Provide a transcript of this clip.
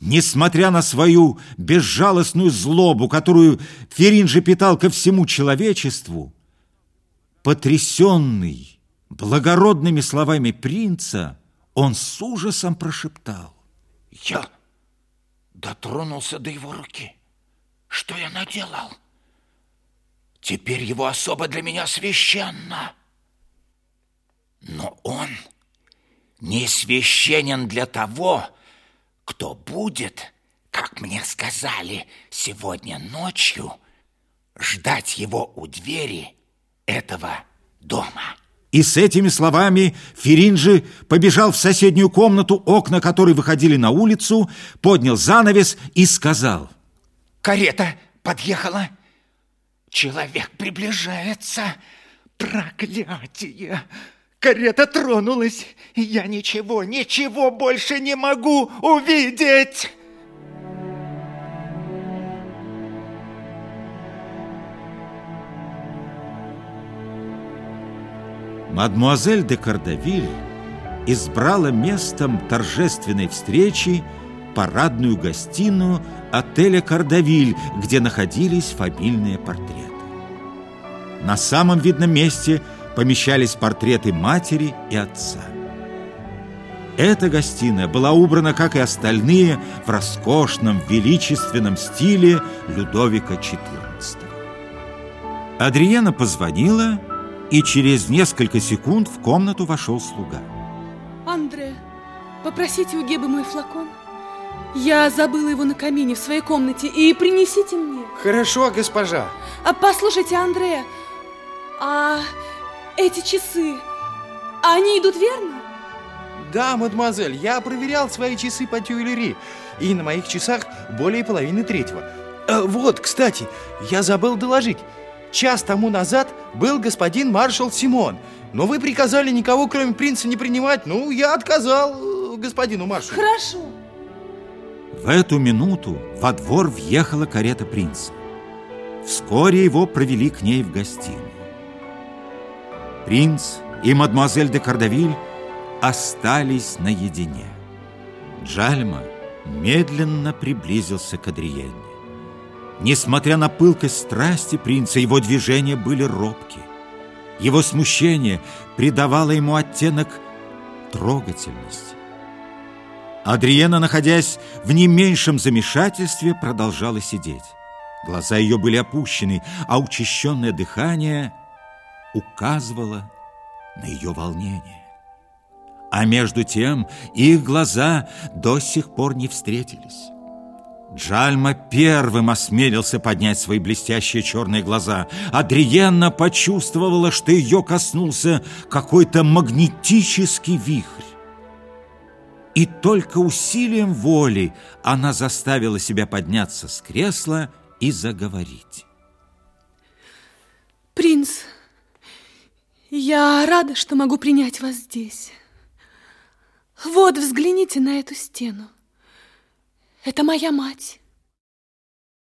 Несмотря на свою безжалостную злобу, которую Феринжи питал ко всему человечеству, потрясенный благородными словами принца, он с ужасом прошептал. Я дотронулся до его руки. Что я наделал? Теперь его особо для меня священна. Но он не священен для того, кто будет, как мне сказали сегодня ночью, ждать его у двери этого дома. И с этими словами Феринджи побежал в соседнюю комнату, окна которой выходили на улицу, поднял занавес и сказал. Карета подъехала. Человек приближается. Проклятие! Карета тронулась, и я ничего, ничего больше не могу увидеть. Мадмуазель де Кардавиль избрала местом торжественной встречи парадную гостиную отеля «Кардавиль», где находились фамильные портреты. На самом видном месте помещались портреты матери и отца. Эта гостиная была убрана, как и остальные, в роскошном, величественном стиле Людовика XIV. Адриена позвонила и через несколько секунд в комнату вошел слуга. Андре, попросите у Гебы мой флакон. Я забыла его на камине в своей комнате, и принесите мне. Хорошо, госпожа. А послушайте, Андре, а эти часы, они идут верно? Да, мадемуазель, я проверял свои часы по тюэлери, и на моих часах более половины третьего. А, вот, кстати, я забыл доложить. Час тому назад был господин маршал Симон, но вы приказали никого, кроме принца, не принимать. Ну, я отказал э, господину маршалу. Хорошо. В эту минуту во двор въехала карета принца. Вскоре его провели к ней в гостиную. Принц и мадемуазель де Кардавиль остались наедине. Джальма медленно приблизился к Адриене. Несмотря на пылкость страсти принца, его движения были робки. Его смущение придавало ему оттенок трогательности. Адриена, находясь в не меньшем замешательстве, продолжала сидеть. Глаза ее были опущены, а учащенное дыхание указывало на ее волнение. А между тем их глаза до сих пор не встретились. Джальма первым осмелился поднять свои блестящие черные глаза. Адриенна почувствовала, что ее коснулся какой-то магнетический вихрь. И только усилием воли она заставила себя подняться с кресла и заговорить. Я рада, что могу принять вас здесь. Вот, взгляните на эту стену. Это моя мать.